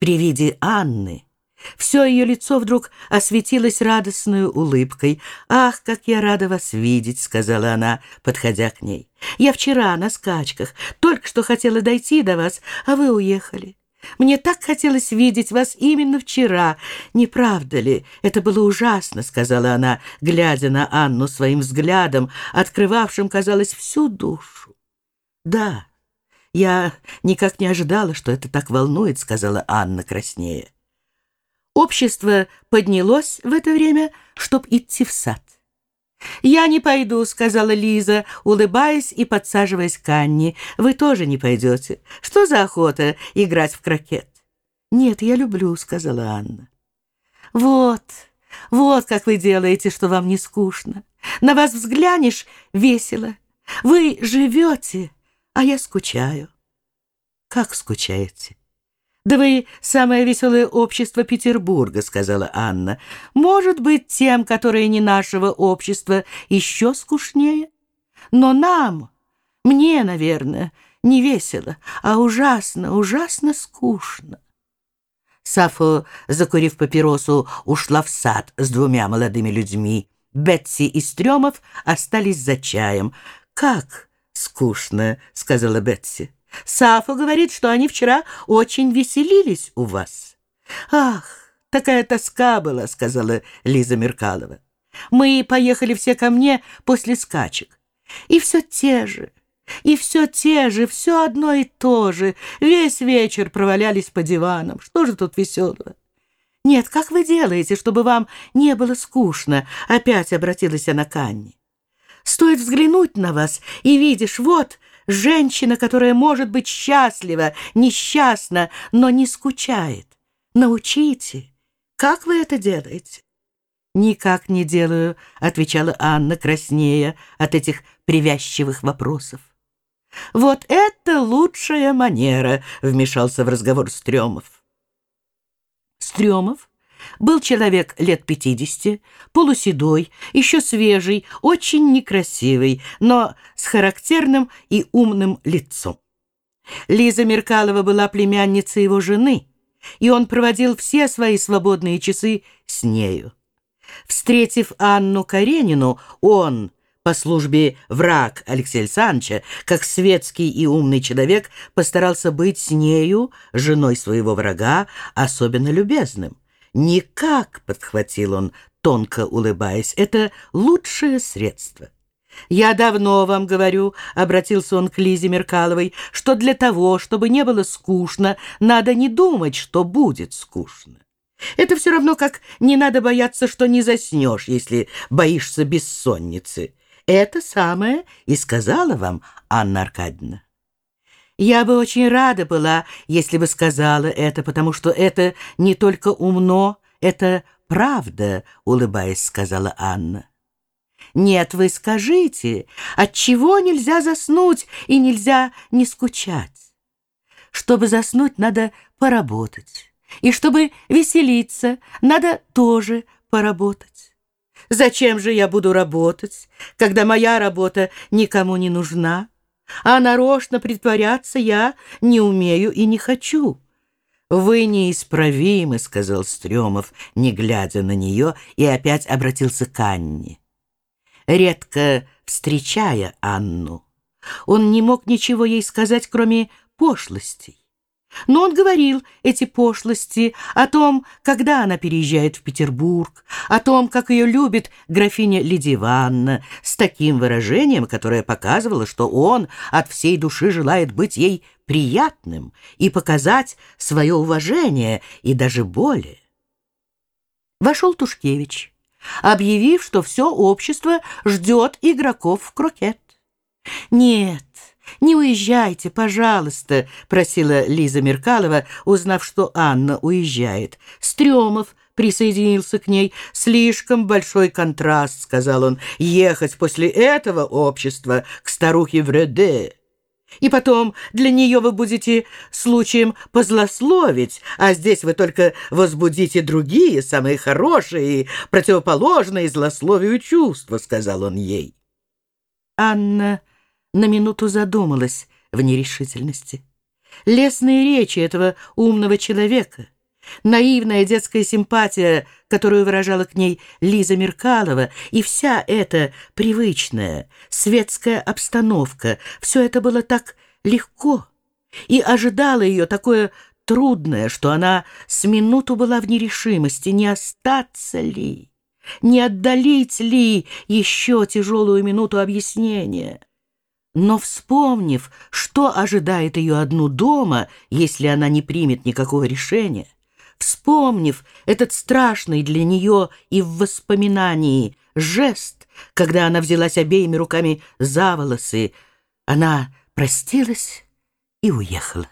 При виде Анны все ее лицо вдруг осветилось радостной улыбкой. «Ах, как я рада вас видеть!» — сказала она, подходя к ней. «Я вчера на скачках, только что хотела дойти до вас, а вы уехали. Мне так хотелось видеть вас именно вчера. Не правда ли? Это было ужасно», — сказала она, глядя на Анну своим взглядом, открывавшим, казалось, всю душу. «Да, я никак не ожидала, что это так волнует», — сказала Анна краснее. Общество поднялось в это время, чтоб идти в сад. «Я не пойду», — сказала Лиза, улыбаясь и подсаживаясь к Анне. «Вы тоже не пойдете. Что за охота играть в крокет?» «Нет, я люблю», — сказала Анна. «Вот, вот как вы делаете, что вам не скучно. На вас взглянешь — весело. Вы живете, а я скучаю». «Как скучаете?» «Да вы самое веселое общество Петербурга», — сказала Анна. «Может быть, тем, которые не нашего общества, еще скучнее? Но нам, мне, наверное, не весело, а ужасно, ужасно скучно». Сафо, закурив папиросу, ушла в сад с двумя молодыми людьми. Бетси и Стрёмов остались за чаем. «Как скучно», — сказала Бетси. Сафа говорит, что они вчера очень веселились у вас. Ах, такая тоска была, сказала Лиза Меркалова. Мы поехали все ко мне после скачек. И все те же, и все те же, все одно и то же. Весь вечер провалялись по диванам. Что же тут веселого? Нет, как вы делаете, чтобы вам не было скучно? Опять обратилась она к Анне. Стоит взглянуть на вас, и видишь, вот Женщина, которая может быть счастлива, несчастна, но не скучает. Научите. Как вы это делаете? «Никак не делаю», — отвечала Анна, краснея от этих привязчивых вопросов. «Вот это лучшая манера», — вмешался в разговор Стрёмов. Стрёмов был человек лет пятидесяти, полуседой, еще свежий, очень некрасивый, но с характерным и умным лицом. Лиза Меркалова была племянницей его жены, и он проводил все свои свободные часы с нею. Встретив Анну Каренину, он, по службе враг Алексея Александровича, как светский и умный человек, постарался быть с нею, женой своего врага, особенно любезным. «Никак», — подхватил он, тонко улыбаясь, — «это лучшее средство». «Я давно вам говорю», — обратился он к Лизе Меркаловой, «что для того, чтобы не было скучно, надо не думать, что будет скучно. Это все равно, как не надо бояться, что не заснешь, если боишься бессонницы. Это самое и сказала вам Анна Аркадьевна». Я бы очень рада была, если бы сказала это, потому что это не только умно, это правда, улыбаясь, сказала Анна. Нет, вы скажите, от чего нельзя заснуть и нельзя не скучать? Чтобы заснуть, надо поработать. И чтобы веселиться, надо тоже поработать. Зачем же я буду работать, когда моя работа никому не нужна? А нарочно притворяться я не умею и не хочу». «Вы неисправимы», — сказал Стрёмов, не глядя на нее, и опять обратился к Анне. Редко встречая Анну, он не мог ничего ей сказать, кроме пошлостей. Но он говорил эти пошлости о том, когда она переезжает в Петербург, о том, как ее любит графиня Лидия Ивановна, с таким выражением, которое показывало, что он от всей души желает быть ей приятным и показать свое уважение, и даже более. Вошел Тушкевич, объявив, что все общество ждет игроков в крокет. Нет, «Не уезжайте, пожалуйста», — просила Лиза Меркалова, узнав, что Анна уезжает. Стрёмов присоединился к ней. «Слишком большой контраст», — сказал он, — «ехать после этого общества к старухе Вреде». И потом для нее вы будете случаем позлословить, а здесь вы только возбудите другие, самые хорошие и противоположные злословию чувства», — сказал он ей. Анна на минуту задумалась в нерешительности. лестные речи этого умного человека, наивная детская симпатия, которую выражала к ней Лиза Меркалова, и вся эта привычная светская обстановка, все это было так легко, и ожидало ее такое трудное, что она с минуту была в нерешимости, не остаться ли, не отдалить ли еще тяжелую минуту объяснения. Но, вспомнив, что ожидает ее одну дома, если она не примет никакого решения, вспомнив этот страшный для нее и в воспоминании жест, когда она взялась обеими руками за волосы, она простилась и уехала.